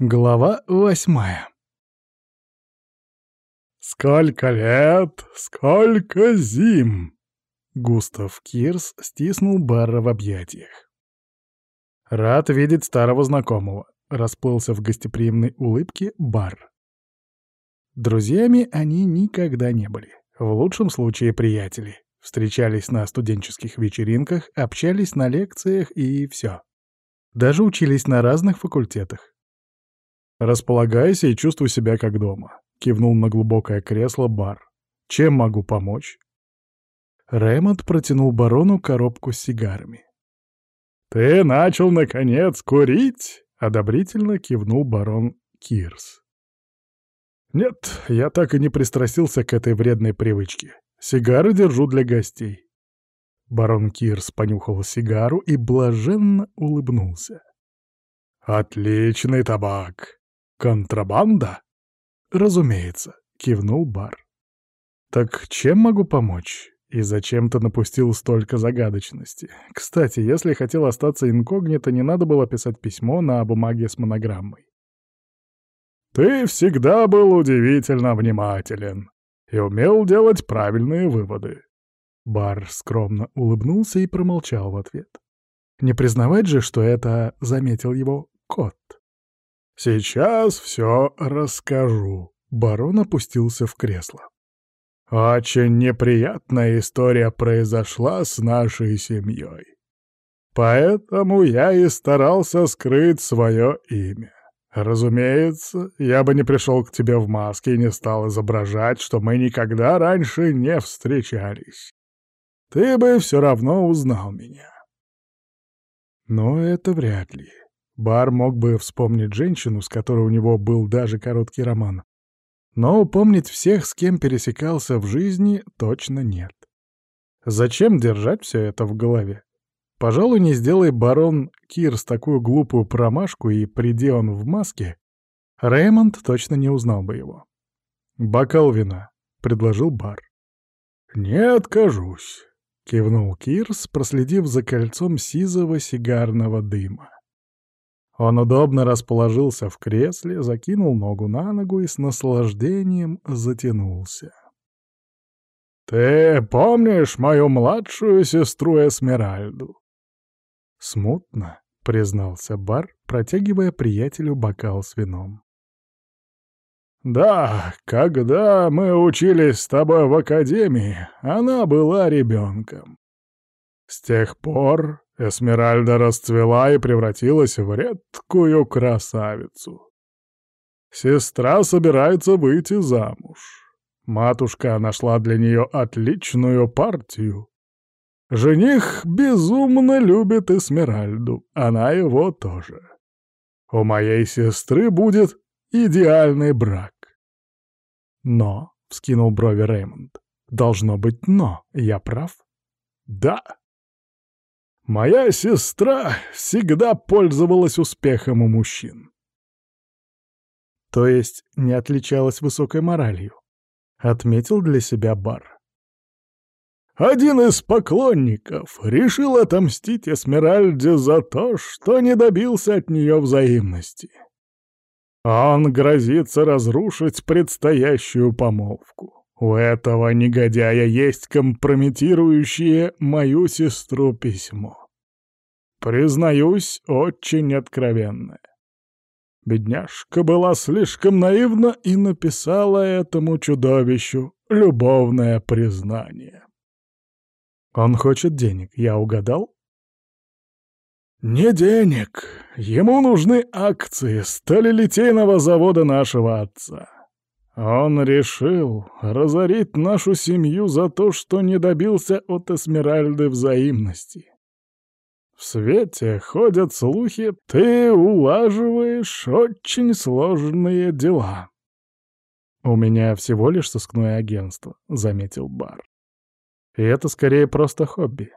Глава восьмая «Сколько лет, сколько зим!» Густав Кирс стиснул Барра в объятиях. «Рад видеть старого знакомого», — расплылся в гостеприимной улыбке Бар. Друзьями они никогда не были, в лучшем случае приятели. Встречались на студенческих вечеринках, общались на лекциях и все. Даже учились на разных факультетах. «Располагайся и чувствуй себя как дома», — кивнул на глубокое кресло бар. «Чем могу помочь?» Рэймонд протянул барону коробку с сигарами. «Ты начал, наконец, курить?» — одобрительно кивнул барон Кирс. «Нет, я так и не пристрастился к этой вредной привычке. Сигары держу для гостей». Барон Кирс понюхал сигару и блаженно улыбнулся. «Отличный табак. «Контрабанда?» «Разумеется», — кивнул Бар. «Так чем могу помочь?» И зачем ты напустил столько загадочности? Кстати, если хотел остаться инкогнито, не надо было писать письмо на бумаге с монограммой. «Ты всегда был удивительно внимателен и умел делать правильные выводы». Бар скромно улыбнулся и промолчал в ответ. Не признавать же, что это заметил его кот. «Сейчас все расскажу». Барон опустился в кресло. «Очень неприятная история произошла с нашей семьей. Поэтому я и старался скрыть свое имя. Разумеется, я бы не пришел к тебе в маске и не стал изображать, что мы никогда раньше не встречались. Ты бы все равно узнал меня». «Но это вряд ли», Бар мог бы вспомнить женщину, с которой у него был даже короткий роман. Но упомнить всех, с кем пересекался в жизни, точно нет. Зачем держать все это в голове? Пожалуй, не сделай барон Кирс такую глупую промашку, и приди он в маске, Рэймонд точно не узнал бы его. «Бокал вина», — предложил бар. «Не откажусь», — кивнул Кирс, проследив за кольцом сизого сигарного дыма. Он удобно расположился в кресле, закинул ногу на ногу и с наслаждением затянулся. «Ты помнишь мою младшую сестру Эсмеральду?» «Смутно», — признался Бар, протягивая приятелю бокал с вином. «Да, когда мы учились с тобой в академии, она была ребенком. С тех пор Эсмеральда расцвела и превратилась в редкую красавицу. Сестра собирается выйти замуж. Матушка нашла для нее отличную партию. Жених безумно любит Эсмеральду, она его тоже. У моей сестры будет идеальный брак. Но, — вскинул брови Реймонд, — должно быть «но», я прав? Да. Моя сестра всегда пользовалась успехом у мужчин. То есть не отличалась высокой моралью. Отметил для себя Бар. Один из поклонников решил отомстить Эсмеральде за то, что не добился от нее взаимности. Он грозится разрушить предстоящую помолвку. У этого негодяя есть компрометирующее мою сестру письмо. Признаюсь, очень откровенное. Бедняжка была слишком наивна и написала этому чудовищу любовное признание. Он хочет денег, я угадал? Не денег. Ему нужны акции сталелитейного завода нашего отца. Он решил разорить нашу семью за то, что не добился от Эсмеральды взаимности. В свете ходят слухи, ты улаживаешь очень сложные дела. «У меня всего лишь сыскное агентство», — заметил Бар. «И это скорее просто хобби».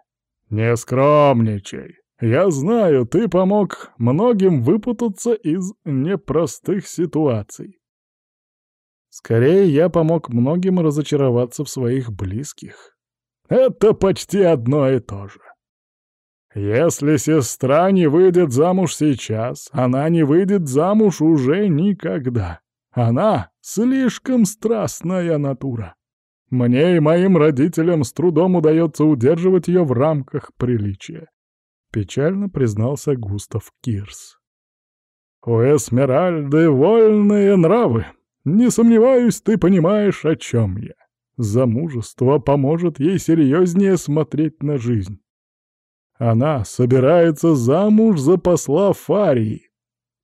«Не скромничай. Я знаю, ты помог многим выпутаться из непростых ситуаций. Скорее, я помог многим разочароваться в своих близких. Это почти одно и то же. Если сестра не выйдет замуж сейчас, она не выйдет замуж уже никогда. Она слишком страстная натура. Мне и моим родителям с трудом удается удерживать ее в рамках приличия. Печально признался Густав Кирс. У Эсмеральды вольные нравы. Не сомневаюсь, ты понимаешь, о чем я. Замужество поможет ей серьезнее смотреть на жизнь. Она собирается замуж за посла Фарии.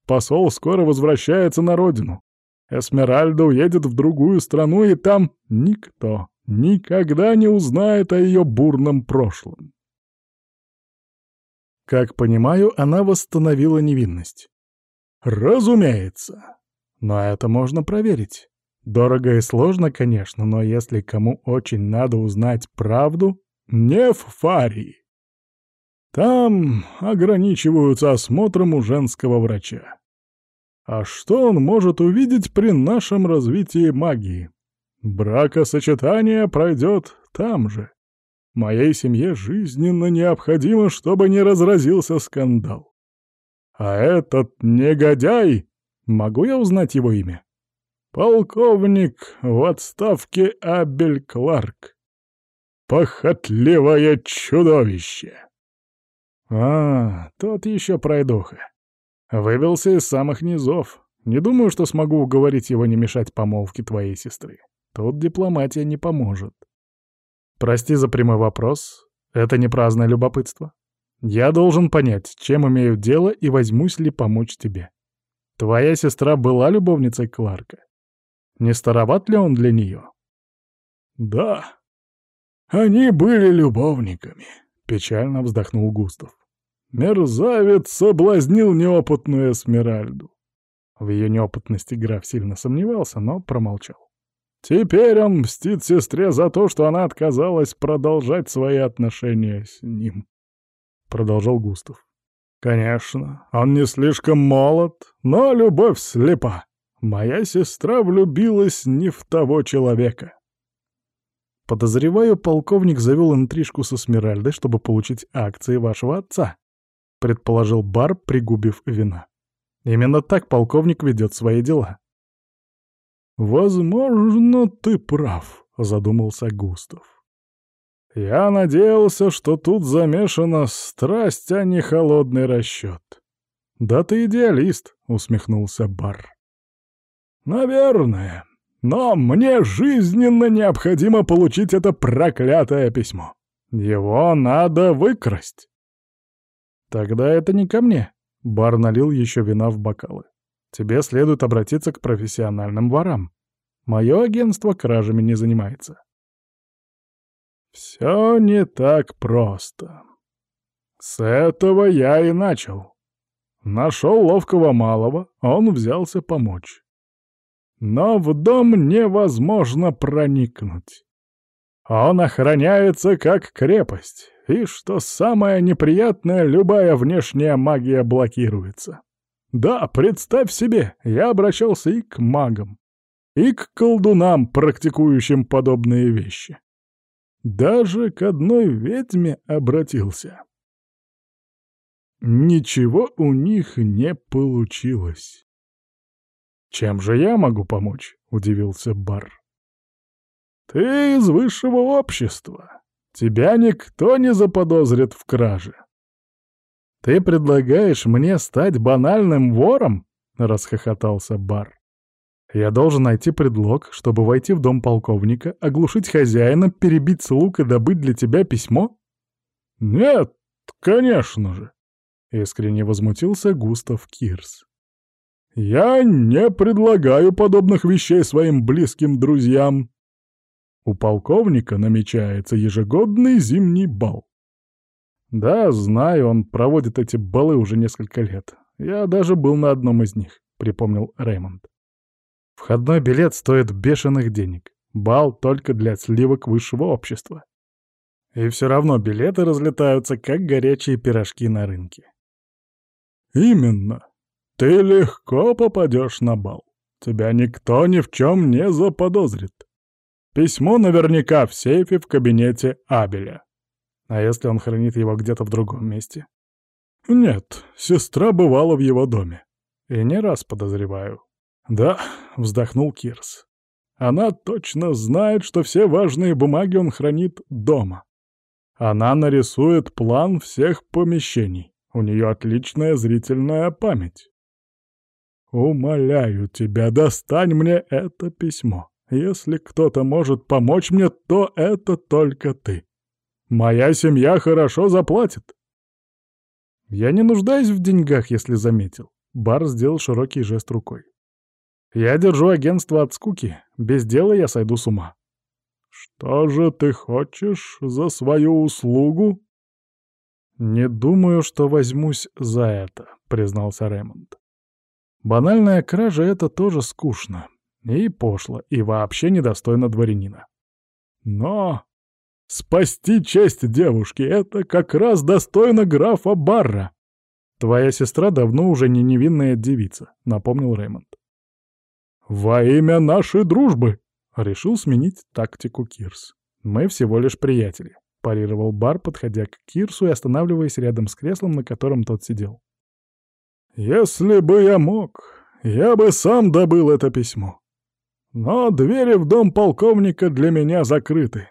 Посол скоро возвращается на родину. Эсмеральда уедет в другую страну, и там никто никогда не узнает о ее бурном прошлом. Как понимаю, она восстановила невинность. Разумеется. Но это можно проверить. Дорого и сложно, конечно, но если кому очень надо узнать правду, не в Фарии. Там ограничиваются осмотром у женского врача. А что он может увидеть при нашем развитии магии? Бракосочетание пройдет там же. Моей семье жизненно необходимо, чтобы не разразился скандал. А этот негодяй... Могу я узнать его имя? Полковник в отставке Абель Кларк. Похотливое чудовище. А, тот еще пройдоха. Вывелся из самых низов. Не думаю, что смогу уговорить его не мешать помолвке твоей сестры. Тут дипломатия не поможет. Прости за прямой вопрос. Это не праздное любопытство. Я должен понять, чем имею дело и возьмусь ли помочь тебе. Твоя сестра была любовницей Кларка. Не староват ли он для нее? Да, они были любовниками, печально вздохнул Густав. Мерзавец соблазнил неопытную Эсмеральду. В ее неопытности граф сильно сомневался, но промолчал. Теперь он мстит сестре за то, что она отказалась продолжать свои отношения с ним. Продолжал Густав. Конечно, он не слишком молод, но любовь слепа. Моя сестра влюбилась не в того человека. Подозреваю, полковник завел интрижку со Смиральдой, чтобы получить акции вашего отца предположил Бар, пригубив вина. Именно так полковник ведет свои дела. «Возможно, ты прав», — задумался Густав. «Я надеялся, что тут замешана страсть, а не холодный расчет». «Да ты идеалист», — усмехнулся Бар. «Наверное. Но мне жизненно необходимо получить это проклятое письмо. Его надо выкрасть». «Тогда это не ко мне». Бар налил еще вина в бокалы. «Тебе следует обратиться к профессиональным ворам. Мое агентство кражами не занимается». «Все не так просто. С этого я и начал. Нашел ловкого малого, он взялся помочь. Но в дом невозможно проникнуть. Он охраняется как крепость, и, что самое неприятное, любая внешняя магия блокируется. Да, представь себе, я обращался и к магам, и к колдунам, практикующим подобные вещи. Даже к одной ведьме обратился. Ничего у них не получилось. «Чем же я могу помочь?» — удивился Бар. «Ты из высшего общества. Тебя никто не заподозрит в краже». «Ты предлагаешь мне стать банальным вором?» — расхохотался Бар. «Я должен найти предлог, чтобы войти в дом полковника, оглушить хозяина, перебить слуг и добыть для тебя письмо?» «Нет, конечно же!» — искренне возмутился Густав Кирс. «Я не предлагаю подобных вещей своим близким друзьям. У полковника намечается ежегодный зимний бал. Да, знаю, он проводит эти балы уже несколько лет. Я даже был на одном из них, припомнил Реймонд. Входной билет стоит бешеных денег. Бал только для сливок высшего общества. И все равно билеты разлетаются, как горячие пирожки на рынке. Именно. Ты легко попадешь на бал. Тебя никто ни в чем не заподозрит. Письмо наверняка в сейфе в кабинете Абеля. А если он хранит его где-то в другом месте? Нет, сестра бывала в его доме. И не раз подозреваю. Да, вздохнул Кирс. Она точно знает, что все важные бумаги он хранит дома. Она нарисует план всех помещений. У нее отличная зрительная память. Умоляю тебя, достань мне это письмо. Если кто-то может помочь мне, то это только ты. Моя семья хорошо заплатит. Я не нуждаюсь в деньгах, если заметил. Бар сделал широкий жест рукой. Я держу агентство от скуки. Без дела я сойду с ума. Что же ты хочешь за свою услугу? Не думаю, что возьмусь за это, признался Рэймонд. Банальная кража — это тоже скучно. И пошло, и вообще недостойно дворянина. Но спасти честь девушки — это как раз достойно графа Барра. Твоя сестра давно уже не невинная девица, — напомнил Рэймонд. «Во имя нашей дружбы!» — решил сменить тактику Кирс. «Мы всего лишь приятели», — парировал Бар, подходя к Кирсу и останавливаясь рядом с креслом, на котором тот сидел. «Если бы я мог, я бы сам добыл это письмо. Но двери в дом полковника для меня закрыты.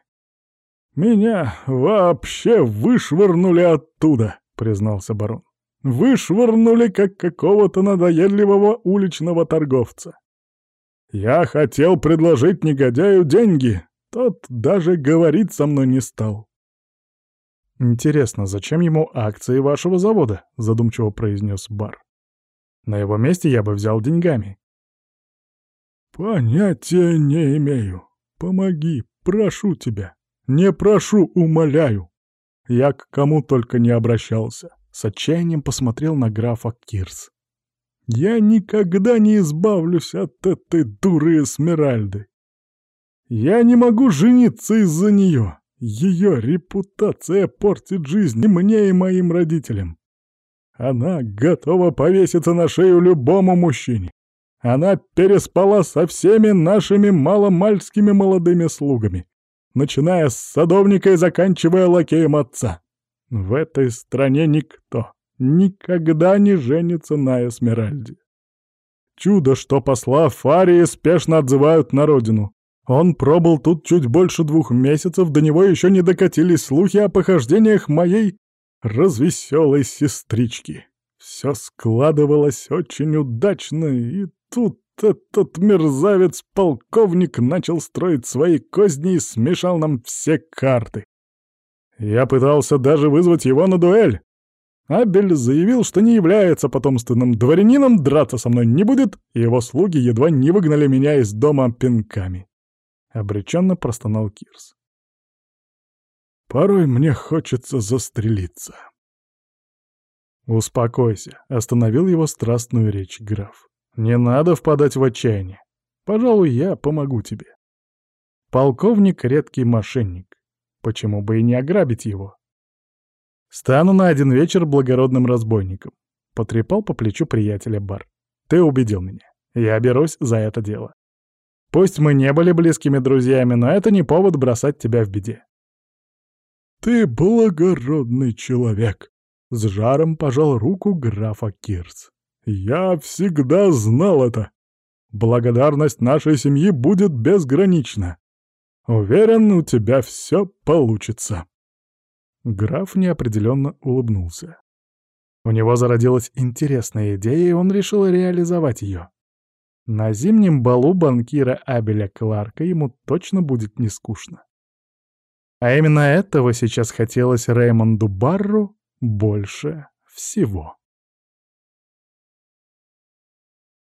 Меня вообще вышвырнули оттуда», — признался барон. «Вышвырнули, как какого-то надоедливого уличного торговца. Я хотел предложить негодяю деньги. Тот даже говорить со мной не стал. «Интересно, зачем ему акции вашего завода?» — задумчиво произнес Бар. «На его месте я бы взял деньгами». «Понятия не имею. Помоги, прошу тебя. Не прошу, умоляю. Я к кому только не обращался». С отчаянием посмотрел на графа Кирс. Я никогда не избавлюсь от этой дуры Эсмеральды. Я не могу жениться из-за нее. Ее репутация портит жизнь и мне, и моим родителям. Она готова повеситься на шею любому мужчине. Она переспала со всеми нашими маломальскими молодыми слугами, начиная с садовника и заканчивая лакеем отца. В этой стране никто, никогда не женится на Эсмеральде. Чудо, что посла Фарии спешно отзывают на родину. Он пробыл тут чуть больше двух месяцев, до него еще не докатились слухи о похождениях моей развеселой сестрички. Все складывалось очень удачно, и тут этот мерзавец-полковник начал строить свои козни и смешал нам все карты. Я пытался даже вызвать его на дуэль, Абель заявил, что не является потомственным дворянином, драться со мной не будет, и его слуги едва не выгнали меня из дома пинками. Обреченно простонал Кирс. Порой мне хочется застрелиться. «Успокойся», — остановил его страстную речь граф. «Не надо впадать в отчаяние. Пожалуй, я помогу тебе. Полковник — редкий мошенник. Почему бы и не ограбить его?» Стану на один вечер благородным разбойником. Потрепал по плечу приятеля Бар. Ты убедил меня. Я берусь за это дело. Пусть мы не были близкими друзьями, но это не повод бросать тебя в беде. Ты благородный человек. С жаром пожал руку графа Кирс. Я всегда знал это. Благодарность нашей семьи будет безгранична. Уверен, у тебя все получится. Граф неопределенно улыбнулся. У него зародилась интересная идея, и он решил реализовать ее. На зимнем балу банкира Абеля Кларка ему точно будет не скучно. А именно этого сейчас хотелось Реймонду Барру больше всего.